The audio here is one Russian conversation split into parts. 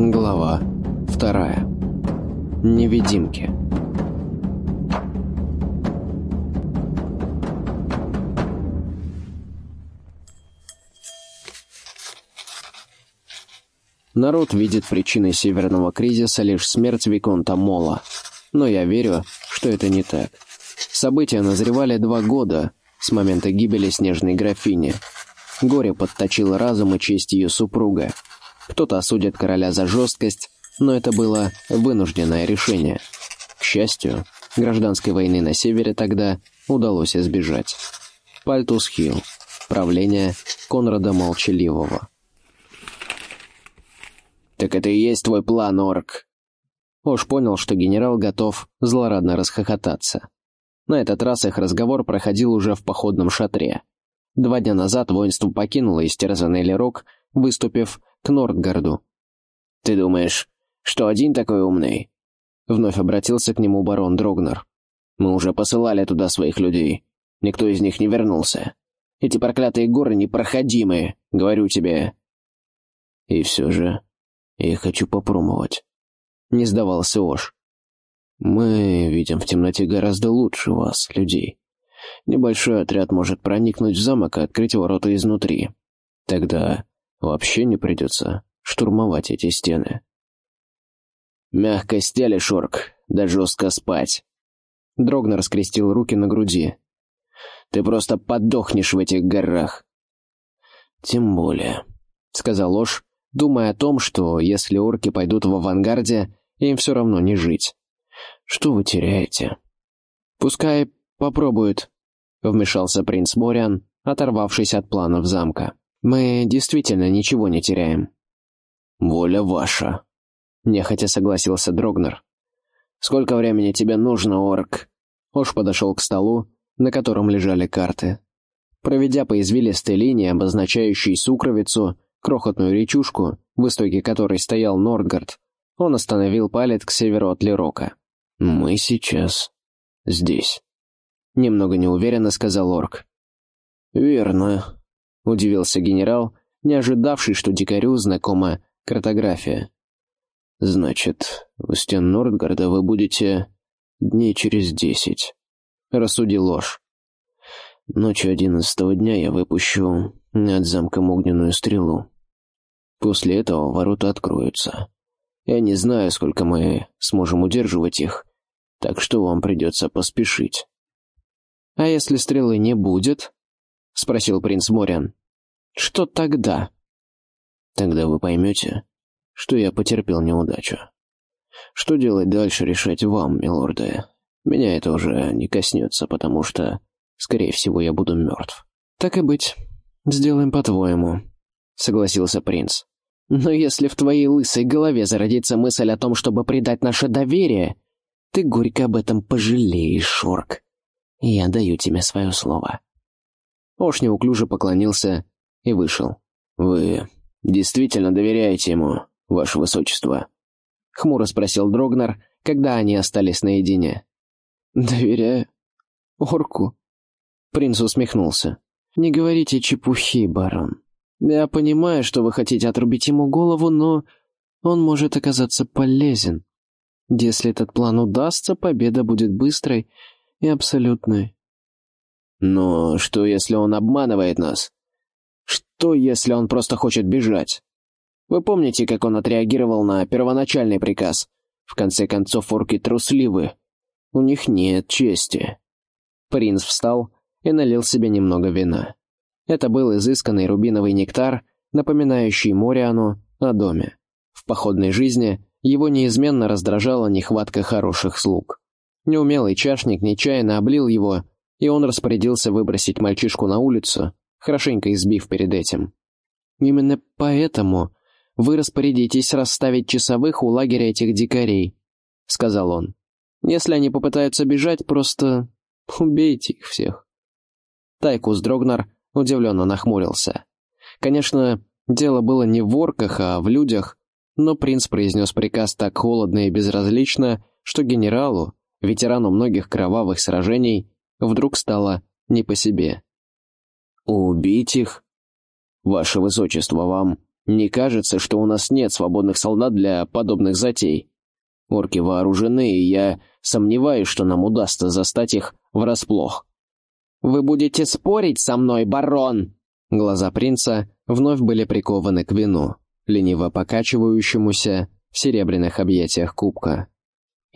Глава вторая. Невидимки. Народ видит причиной северного кризиса лишь смерть Виконта Мола. Но я верю, что это не так. События назревали два года с момента гибели снежной графини. Горе подточило разум и честь ее супруга. Кто-то осудит короля за жесткость, но это было вынужденное решение. К счастью, гражданской войны на севере тогда удалось избежать. Пальтус Хилл. Правление Конрада Молчаливого. «Так это и есть твой план, Орк!» Ош понял, что генерал готов злорадно расхохотаться. На этот раз их разговор проходил уже в походном шатре. Два дня назад воинство покинуло истерзанный Лерок, выступив к Нордгарду. «Ты думаешь, что один такой умный?» Вновь обратился к нему барон Дрогнер. «Мы уже посылали туда своих людей. Никто из них не вернулся. Эти проклятые горы непроходимые, говорю тебе». «И все же я хочу попробовать», — не сдавался Ош. «Мы видим в темноте гораздо лучше вас, людей. Небольшой отряд может проникнуть в замок и открыть ворота изнутри. Тогда вообще не придется штурмовать эти стены». «Мягко стелишь, Орк, да жестко спать». Дрогнер скрестил руки на груди. «Ты просто подохнешь в этих горах». «Тем более», — сказал Ош, думая о том, что если орки пойдут в авангарде, им все равно не жить. Что вы теряете? Пускай попробуют, вмешался принц Мориан, оторвавшись от планов замка. Мы действительно ничего не теряем. Воля ваша, нехотя согласился Дрогнер. Сколько времени тебе нужно, орк? Ош подошел к столу, на котором лежали карты. Проведя по извилистой линии, обозначающей сукровицу, крохотную речушку, в истоке которой стоял Нордгард, он остановил палец к северу от Лерока. «Мы сейчас здесь», — немного неуверенно сказал Орк. «Верно», — удивился генерал, не ожидавший, что дикарю знакома картография. «Значит, у стен Нордгарда вы будете дней через десять», — рассудил ложь. «Ночью одиннадцатого дня я выпущу над замком огненную стрелу. После этого ворота откроются. Я не знаю, сколько мы сможем удерживать их, так что вам придется поспешить». «А если стрелы не будет?» — спросил принц Мориан. «Что тогда?» «Тогда вы поймете, что я потерпел неудачу. Что делать дальше, решать вам, милорды. Меня это уже не коснется, потому что, скорее всего, я буду мертв». «Так и быть. Сделаем по-твоему», — согласился принц. «Но если в твоей лысой голове зародится мысль о том, чтобы предать наше доверие, ты горько об этом пожалеешь, Шорк. Я даю тебе свое слово». Ош неуклюже поклонился и вышел. «Вы действительно доверяете ему?» ваше высочество?» — хмуро спросил Дрогнер, когда они остались наедине. «Доверяю. Орку?» Принц усмехнулся. «Не говорите чепухи, барон. Я понимаю, что вы хотите отрубить ему голову, но он может оказаться полезен. Если этот план удастся, победа будет быстрой и абсолютной». «Но что, если он обманывает нас? Что, если он просто хочет бежать?» Вы помните, как он отреагировал на первоначальный приказ? В конце концов, орки трусливы. У них нет чести». Принц встал и налил себе немного вина. Это был изысканный рубиновый нектар, напоминающий Мориану о доме. В походной жизни его неизменно раздражала нехватка хороших слуг. Неумелый чашник нечаянно облил его, и он распорядился выбросить мальчишку на улицу, хорошенько избив перед этим. Именно поэтому вы распорядитесь расставить часовых у лагеря этих дикарей», — сказал он. «Если они попытаются бежать, просто убейте их всех». Тайкус Дрогнар удивленно нахмурился. Конечно, дело было не в ворках, а в людях, но принц произнес приказ так холодно и безразлично, что генералу, ветерану многих кровавых сражений, вдруг стало не по себе. «Убить их? Ваше Высочество, вам Не кажется, что у нас нет свободных солдат для подобных затей. Орки вооружены, и я сомневаюсь, что нам удастся застать их врасплох. «Вы будете спорить со мной, барон?» Глаза принца вновь были прикованы к вину, лениво покачивающемуся в серебряных объятиях кубка.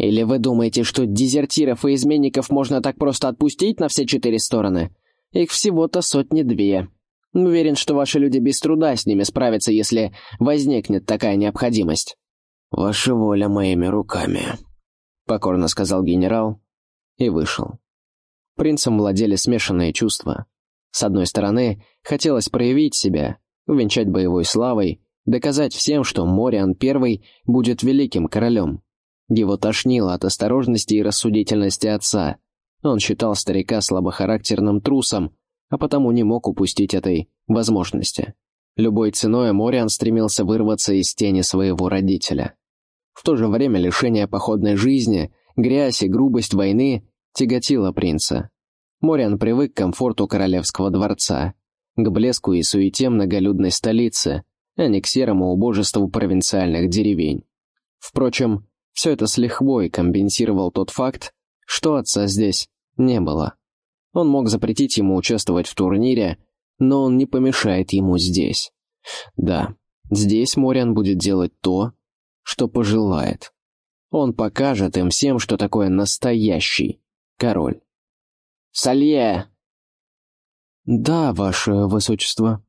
«Или вы думаете, что дезертиров и изменников можно так просто отпустить на все четыре стороны? Их всего-то сотни-две. Уверен, что ваши люди без труда с ними справятся, если возникнет такая необходимость». «Ваша воля моими руками», — покорно сказал генерал и вышел. Принцем владели смешанные чувства. С одной стороны, хотелось проявить себя, увенчать боевой славой, доказать всем, что Мориан I будет великим королем. Его тошнило от осторожности и рассудительности отца. Он считал старика слабохарактерным трусом, а потому не мог упустить этой возможности. Любой ценой Мориан стремился вырваться из тени своего родителя. В то же время лишение походной жизни, грязь и грубость войны тяготило принца. Мориан привык к комфорту королевского дворца, к блеску и суете многолюдной столицы, а не к серому убожеству провинциальных деревень. Впрочем, все это с лихвой компенсировал тот факт, что отца здесь не было. Он мог запретить ему участвовать в турнире, но он не помешает ему здесь. Да, здесь Мориан будет делать то, что пожелает. Он покажет им всем, что такое настоящий король. «Салье!» «Да, ваше высочество».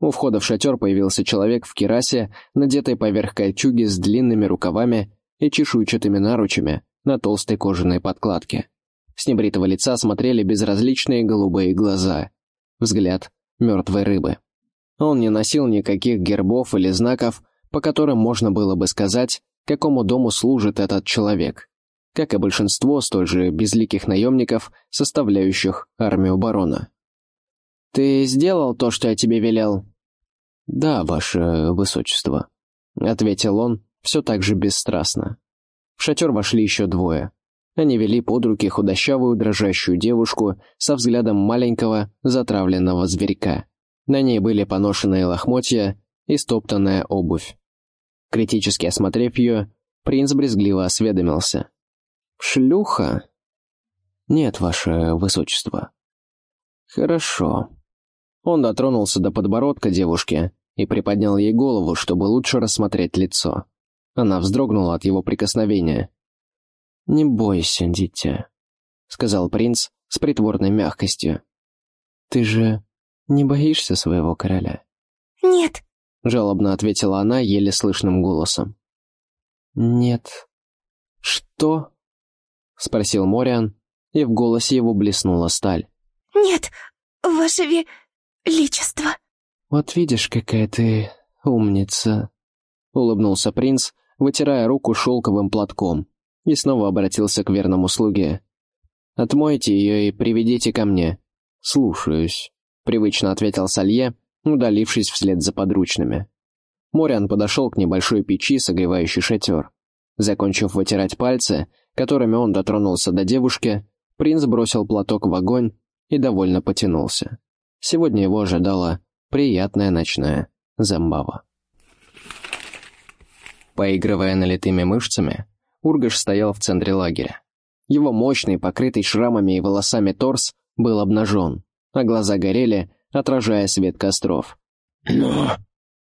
У входа в шатер появился человек в керасе, надетой поверх кольчуги с длинными рукавами и чешуйчатыми наручами на толстой кожаной подкладке. С небритого лица смотрели безразличные голубые глаза. Взгляд мертвой рыбы. Он не носил никаких гербов или знаков, по которым можно было бы сказать, какому дому служит этот человек, как и большинство столь же безликих наемников, составляющих армию барона. «Ты сделал то, что я тебе велел?» «Да, ваше высочество», — ответил он все так же бесстрастно. В шатер вошли еще двое. Они вели под руки худощавую дрожащую девушку со взглядом маленького затравленного зверька. На ней были поношенные лохмотья и стоптанная обувь. Критически осмотрев ее, принц брезгливо осведомился. «Шлюха?» «Нет, ваше высочество». «Хорошо». Он дотронулся до подбородка девушки и приподнял ей голову, чтобы лучше рассмотреть лицо. Она вздрогнула от его прикосновения. «Не бойся, дитя», — сказал принц с притворной мягкостью. «Ты же не боишься своего короля?» «Нет», жалобно ответила она еле слышным голосом. «Нет». «Что?» — спросил Мориан, и в голосе его блеснула сталь. «Нет, ваше величество». «Вот видишь, какая ты умница», — улыбнулся принц, вытирая руку шелковым платком, и снова обратился к верному слуге. «Отмойте ее и приведите ко мне». «Слушаюсь», — привычно ответил Салье, удалившись вслед за подручными. Мориан подошел к небольшой печи, согревающей шатер. Закончив вытирать пальцы, которыми он дотронулся до девушки, принц бросил платок в огонь и довольно потянулся. Сегодня его ожидала приятная ночная замбава. Поигрывая налитыми мышцами, Ургаш стоял в центре лагеря. Его мощный, покрытый шрамами и волосами торс был обнажен, а глаза горели, отражая свет костров. «Ну,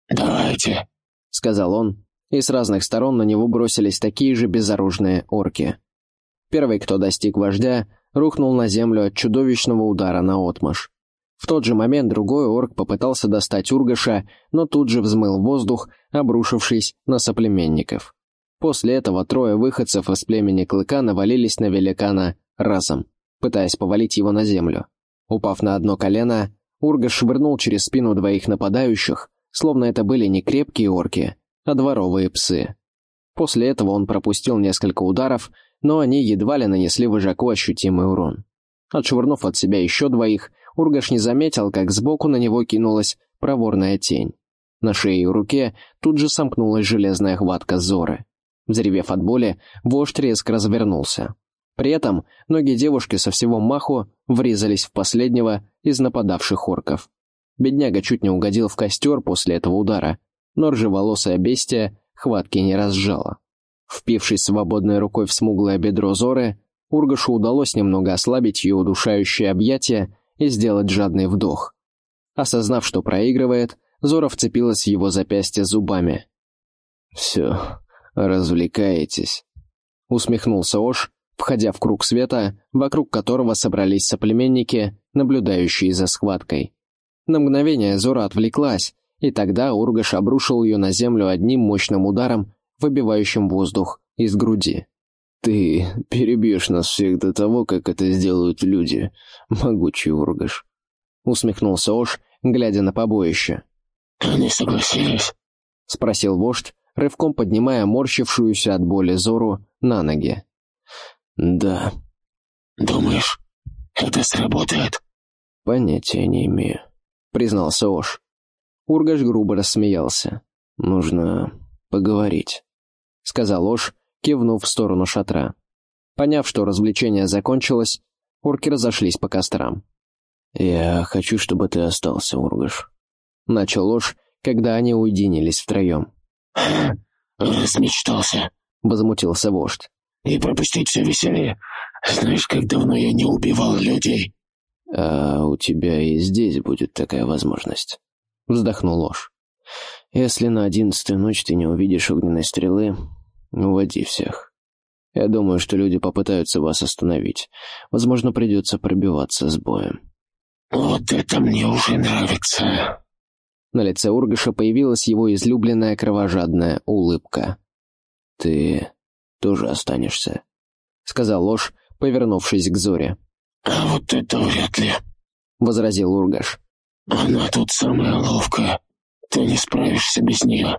давайте», — сказал он, и с разных сторон на него бросились такие же безоружные орки. Первый, кто достиг вождя, рухнул на землю от чудовищного удара на отмаш. В тот же момент другой орк попытался достать Ургаша, но тут же взмыл воздух, обрушившись на соплеменников. После этого трое выходцев из племени Клыка навалились на великана разом, пытаясь повалить его на землю. Упав на одно колено, Урга швырнул через спину двоих нападающих, словно это были не крепкие орки, а дворовые псы. После этого он пропустил несколько ударов, но они едва ли нанесли вожаку ощутимый урон. Отшвырнув от себя еще двоих, Ургаш не заметил, как сбоку на него кинулась проворная тень. На шее и руке тут же сомкнулась железная хватка Зоры. Взревев от боли, вождь резко развернулся. При этом ноги девушки со всего маху врезались в последнего из нападавших орков. Бедняга чуть не угодил в костер после этого удара, но ржеволосое бестия хватки не разжало. Впившись свободной рукой в смуглое бедро Зоры, Ургашу удалось немного ослабить ее удушающее объятие и сделать жадный вдох. Осознав, что проигрывает, Зора вцепилась в его запястье зубами. «Все, развлекаетесь», — усмехнулся Ош, входя в круг света, вокруг которого собрались соплеменники, наблюдающие за схваткой. На мгновение Зора отвлеклась, и тогда Ургаш обрушил ее на землю одним мощным ударом, выбивающим воздух из груди. «Ты перебьешь нас всех до того, как это сделают люди, могучий Ургаш», — усмехнулся Ош, глядя на побоище. «Они согласились?» — спросил вождь, рывком поднимая морщившуюся от боли Зору на ноги. «Да». «Думаешь, это сработает?» «Понятия не имею», — признался Ош. Ургаш грубо рассмеялся. «Нужно поговорить», — сказал Ош, кивнув в сторону шатра. Поняв, что развлечение закончилось, орки разошлись по кострам. «Я хочу, чтобы ты остался, Ургаш», — начал Ош, когда они уединились втроем. «Размечтался», — возмутился вождь. «И пропустить все веселье. Знаешь, как давно я не убивал людей?» «А у тебя и здесь будет такая возможность», — вздохнул ложь. «Если на одиннадцатую ночь ты не увидишь огненной стрелы, уводи всех. Я думаю, что люди попытаются вас остановить. Возможно, придется пробиваться с боем». «Вот это мне уже нравится», на лице Ургаша появилась его излюбленная кровожадная улыбка. «Ты тоже останешься», — сказал Ложь, повернувшись к Зоре. «А вот это вряд ли», — возразил Ургаш. «Она тут самая ловкая. Ты не справишься без нее».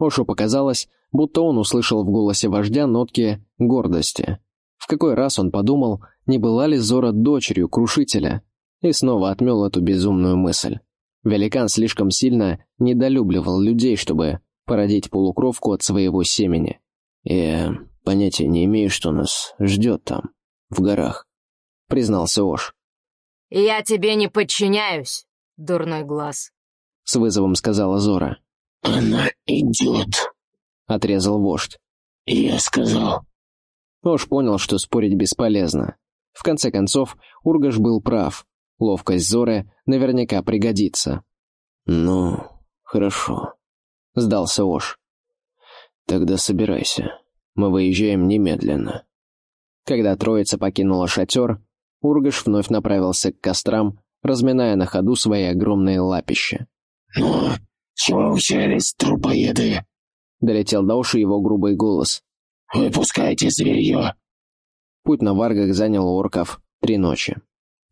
Ошу показалось, будто он услышал в голосе вождя нотки гордости. В какой раз он подумал, не была ли Зора дочерью крушителя, и снова отмел эту безумную мысль. Великан слишком сильно недолюбливал людей, чтобы породить полукровку от своего семени. «Я понятия не имею, что нас ждет там, в горах», — признался Ош. «Я тебе не подчиняюсь, дурной глаз», — с вызовом сказала Зора. «Она идет», — отрезал вождь. «Я сказал». Ош понял, что спорить бесполезно. В конце концов, Ургаш был прав. Ловкость Зоры наверняка пригодится. «Ну, хорошо», — сдался Ош. «Тогда собирайся. Мы выезжаем немедленно». Когда троица покинула шатер, Ургаш вновь направился к кострам, разминая на ходу свои огромные лапища. «Ну, чего уселись, трупоеды?» — долетел до уши его грубый голос. «Выпускайте зверье!» Путь на варгах занял у орков три ночи.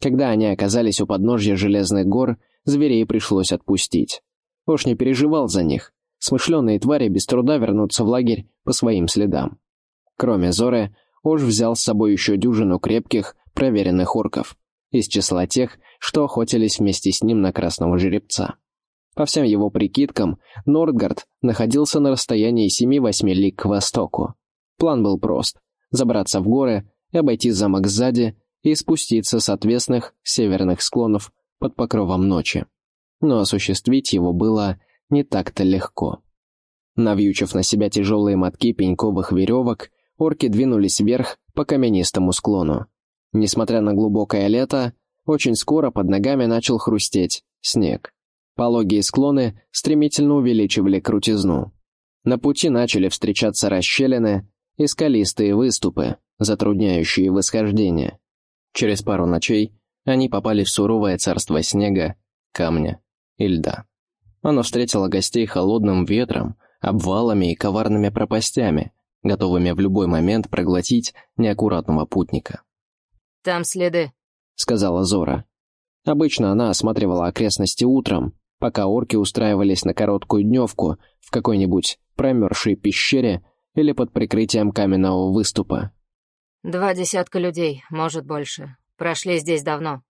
Когда они оказались у подножья Железных гор, зверей пришлось отпустить. Ош не переживал за них. Смышленые твари без труда вернутся в лагерь по своим следам. Кроме Зоры, Ош взял с собой еще дюжину крепких, проверенных орков, из числа тех, что охотились вместе с ним на красного жеребца. По всем его прикидкам, Нордгард находился на расстоянии 7-8 лиг к востоку. План был прост — забраться в горы, обойти замок сзади и спуститься с отвесных северных склонов под покровом ночи. Но осуществить его было не так-то легко. Навьючив на себя тяжелые мотки пеньковых веревок, орки двинулись вверх по каменистому склону. Несмотря на глубокое лето, очень скоро под ногами начал хрустеть снег. Пологие склоны стремительно увеличивали крутизну. На пути начали встречаться расщелины и скалистые выступы, затрудняющие восхождение. Через пару ночей они попали в суровое царство снега, камня и льда. Оно встретило гостей холодным ветром, обвалами и коварными пропастями, готовыми в любой момент проглотить неаккуратного путника. «Там следы», — сказала Зора. Обычно она осматривала окрестности утром, пока орки устраивались на короткую дневку в какой-нибудь промерзшей пещере или под прикрытием каменного выступа. Два десятка людей, может, больше. Прошли здесь давно.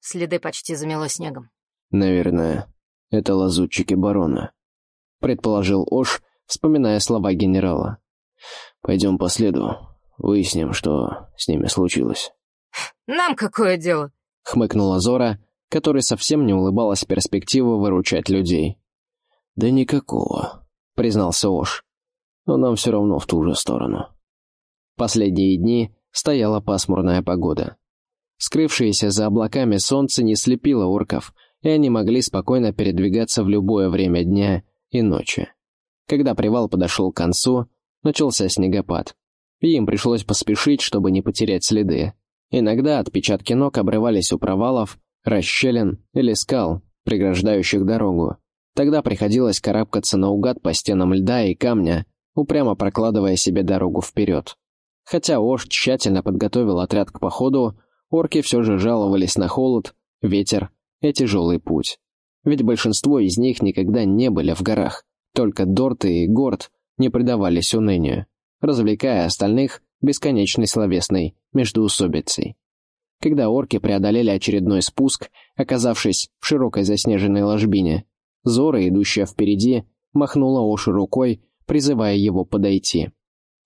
Следы почти замело снегом. «Наверное, это лазутчики барона», — предположил Ош, вспоминая слова генерала. «Пойдем по следу, выясним, что с ними случилось». «Нам какое дело?» — хмыкнула Зора, которой совсем не улыбалась перспектива выручать людей. «Да никакого», — признался Ош. «Но нам все равно в ту же сторону». Последние дни стояла пасмурная погода. Скрывшееся за облаками солнце не слепило орков, и они могли спокойно передвигаться в любое время дня и ночи. Когда привал подошел к концу, начался снегопад, и им пришлось поспешить, чтобы не потерять следы. Иногда отпечатки ног обрывались у провалов, расщелин или скал, преграждающих дорогу. Тогда приходилось карабкаться наугад по стенам льда и камня, упрямо прокладывая себе дорогу вперед. Хотя Ош тщательно подготовил отряд к походу, орки все же жаловались на холод, ветер и тяжелый путь. Ведь большинство из них никогда не были в горах, только Дорты и Горд не предавались унынию, развлекая остальных бесконечной словесной междуусобицей. Когда орки преодолели очередной спуск, оказавшись в широкой заснеженной ложбине, Зора, идущая впереди, махнула Ошу рукой, призывая его подойти.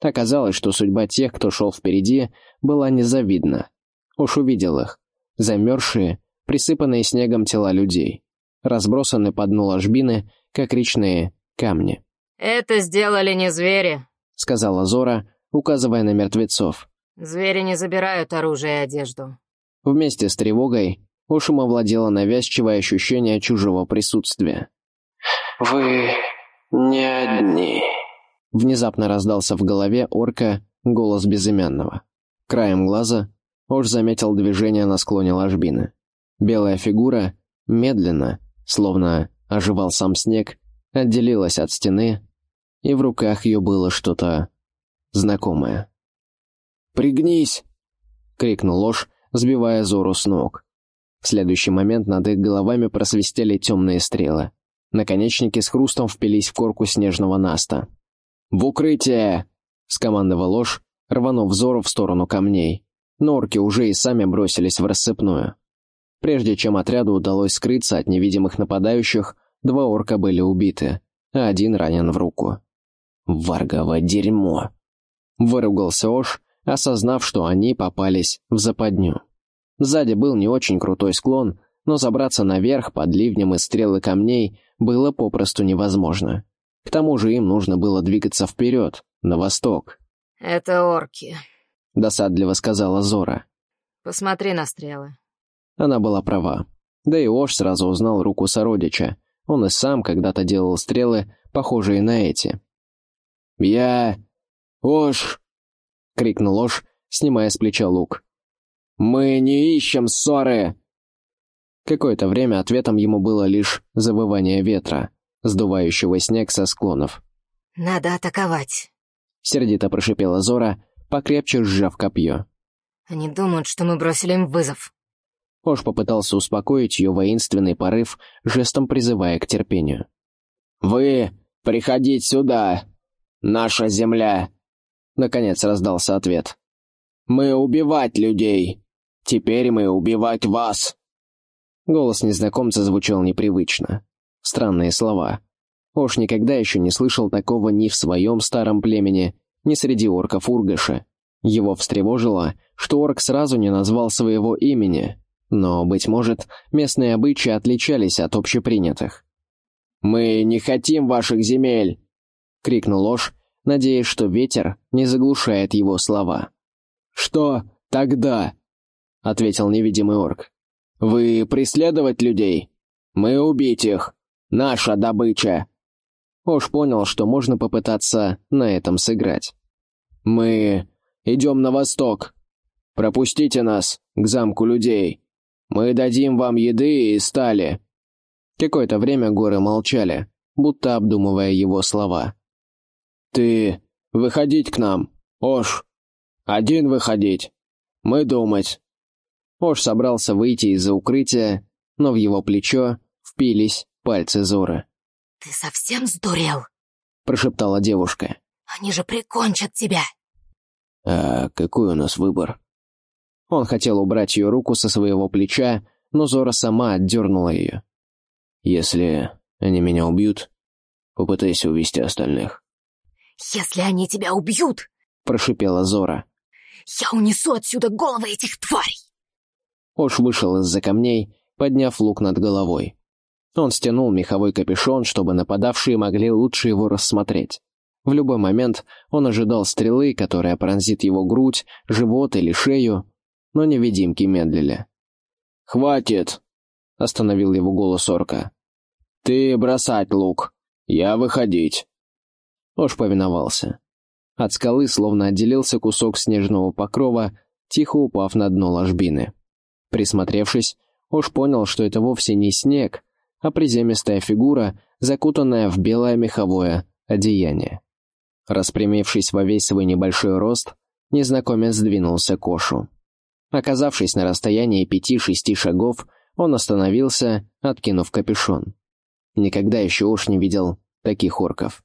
Оказалось, что судьба тех, кто шел впереди, была незавидна. Уж увидел их. Замерзшие, присыпанные снегом тела людей. Разбросаны по дну ложбины, как речные камни. «Это сделали не звери», — сказала Зора, указывая на мертвецов. «Звери не забирают оружие и одежду». Вместе с тревогой Ошем овладело навязчивое ощущение чужого присутствия. «Вы не одни», — внезапно раздался в голове орка голос безымянного. Краем глаза Ош заметил движение на склоне ложбины. Белая фигура медленно, словно оживал сам снег, отделилась от стены, и в руках ее было что-то знакомое. «Пригнись!» — крикнул ложь, сбивая Зору с ног. В следующий момент над их головами просвистели темные стрелы. Наконечники с хрустом впились в корку снежного наста. «В укрытие!» — скомандовал ложь, рванув Зору в сторону камней. Норки уже и сами бросились в рассыпную. Прежде чем отряду удалось скрыться от невидимых нападающих, два орка были убиты, а один ранен в руку. «Варгово дерьмо!» — выругался Ош, осознав, что они попались в западню. Сзади был не очень крутой склон, но забраться наверх под ливнем из стрелы камней было попросту невозможно. К тому же им нужно было двигаться вперед, на восток. «Это орки», — досадливо сказала Зора. «Посмотри на стрелы». Она была права. Да и Ош сразу узнал руку сородича. Он и сам когда-то делал стрелы, похожие на эти. «Я... Ош!» — крикнул Ош, снимая с плеча лук. «Мы не ищем ссоры!» Какое-то время ответом ему было лишь завывание ветра, сдувающего снег со склонов. «Надо атаковать», — сердито прошипела Зора, покрепче сжав копье. «Они думают, что мы бросили им вызов». Ош попытался успокоить ее воинственный порыв, жестом призывая к терпению. «Вы приходить сюда! Наша земля!» Наконец раздался ответ. «Мы убивать людей!» Теперь мы убивать вас!» Голос незнакомца звучал непривычно. Странные слова. Ош никогда еще не слышал такого ни в своем старом племени, ни среди орков Ургаша. Его встревожило, что орк сразу не назвал своего имени, но, быть может, местные обычаи отличались от общепринятых. «Мы не хотим ваших земель!» — крикнул Ош, надеясь, что ветер не заглушает его слова. «Что тогда?» — ответил невидимый орк. «Вы преследовать людей? Мы убить их. Наша добыча!» Ош понял, что можно попытаться на этом сыграть. «Мы идем на восток. Пропустите нас к замку людей. Мы дадим вам еды и стали». Какое-то время горы молчали, будто обдумывая его слова. «Ты выходить к нам, Ош. Один выходить. Мы думать. Ош собрался выйти из-за укрытия, но в его плечо впились пальцы Зоры. «Ты совсем сдурел?» — прошептала девушка. «Они же прикончат тебя!» «А какой у нас выбор?» Он хотел убрать ее руку со своего плеча, но Зора сама отдернула ее. «Если они меня убьют, попытайся увести остальных». «Если они тебя убьют!» — прошипела Зора. «Я унесу отсюда головы этих тварей!» Ош вышел из-за камней, подняв лук над головой. Он стянул меховой капюшон, чтобы нападавшие могли лучше его рассмотреть. В любой момент он ожидал стрелы, которая пронзит его грудь, живот или шею, но невидимки медлили. «Хватит!» — остановил его голос орка. «Ты бросать лук. Я выходить». Ош повиновался. От скалы словно отделился кусок снежного покрова, тихо упав на дно ложбины. Присмотревшись, Ош понял, что это вовсе не снег, а приземистая фигура, закутанная в белое меховое одеяние. Распрямившись во весь свой небольшой рост, незнакомец сдвинулся к Ошу. Оказавшись на расстоянии пяти-шести шагов, он остановился, откинув капюшон. Никогда еще Ош не видел таких орков.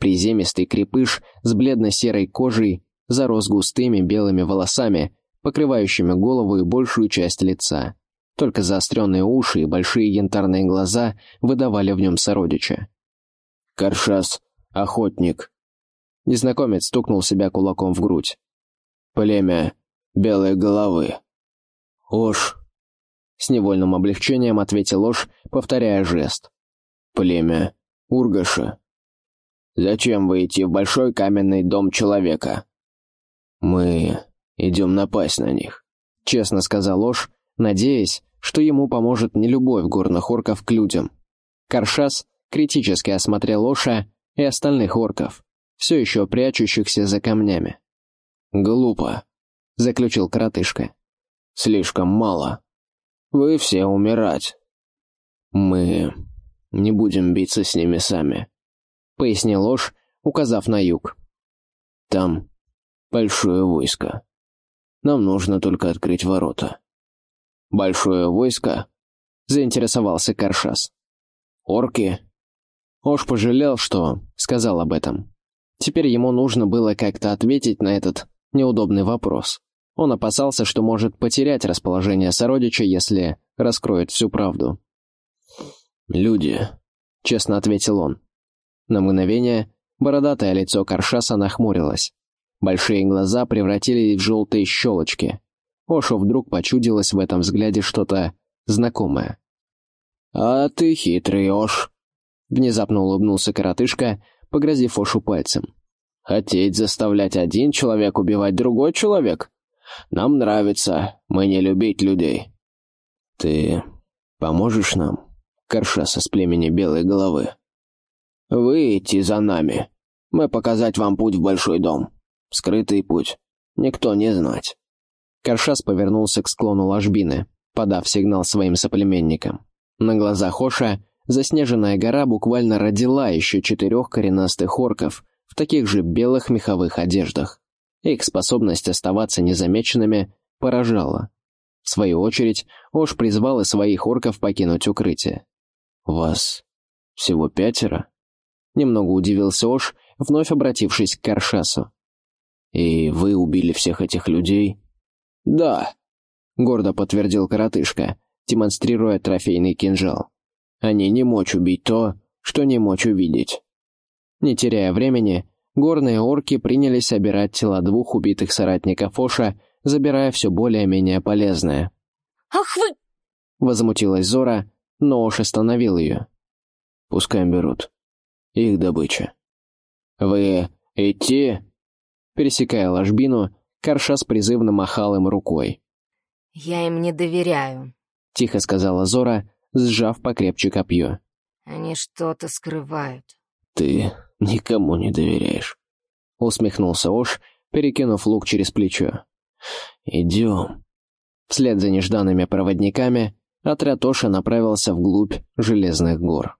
Приземистый крепыш с бледно-серой кожей зарос густыми белыми волосами, покрывающими голову и большую часть лица. Только заостренные уши и большие янтарные глаза выдавали в нем сородича. «Каршас, охотник». Незнакомец стукнул себя кулаком в грудь. «Племя белой головы». «Ош». С невольным облегчением ответил Ош, повторяя жест. «Племя Ургаша». «Зачем вы идти в большой каменный дом человека?» «Мы идем напасть на них», — честно сказал Ош, надеясь, что ему поможет не любовь горных орков к людям. Каршас критически осмотрел Оша и остальных орков, все еще прячущихся за камнями. «Глупо», — заключил коротышка. «Слишком мало. Вы все умирать. Мы не будем биться с ними сами», — пояснил Ош, указав на юг. «Там большое войско. Нам нужно только открыть ворота». «Большое войско?» — заинтересовался Каршас. «Орки?» Ош пожалел, что сказал об этом. Теперь ему нужно было как-то ответить на этот неудобный вопрос. Он опасался, что может потерять расположение сородича, если раскроет всю правду. «Люди», — честно ответил он. На мгновение бородатое лицо Каршаса нахмурилось. Большие глаза превратились в желтые щелочки. Ошу вдруг почудилось в этом взгляде что-то знакомое. «А ты хитрый, Ош», — внезапно улыбнулся коротышка, погрозив Ошу пальцем. «Хотеть заставлять один человек убивать другой человек? Нам нравится, мы не любить людей». «Ты поможешь нам, Каршаса с племени Белой Головы?» «Вы идти за нами. Мы показать вам путь в Большой дом. Скрытый путь. Никто не знать». Каршас повернулся к склону ложбины, подав сигнал своим соплеменникам. На глазах Оша заснеженная гора буквально родила еще четырех коренастых орков в таких же белых меховых одеждах. Их способность оставаться незамеченными поражала. В свою очередь, Ош призвал и своих орков покинуть укрытие. «Вас всего пятеро?» Немного удивился Ош, вновь обратившись к Каршасу. «И вы убили всех этих людей?» «Да», — гордо подтвердил коротышка, демонстрируя трофейный кинжал. «Они не мочь убить то, что не мочь увидеть». Не теряя времени, горные орки принялись собирать тела двух убитых соратников Оша, забирая все более-менее полезное. «Ах вы!» — возмутилась Зора, но Ош остановил ее. «Пускай берут. Их добыча». «Вы идти?» Пересекая ложбину, Каршас призывно махал им рукой. «Я им не доверяю», — тихо сказала Зора, сжав покрепче копье. «Они что-то скрывают». «Ты никому не доверяешь», — усмехнулся Ош, перекинув лук через плечо. «Идем». Вслед за нежданными проводниками отряд Оша направился вглубь Железных гор.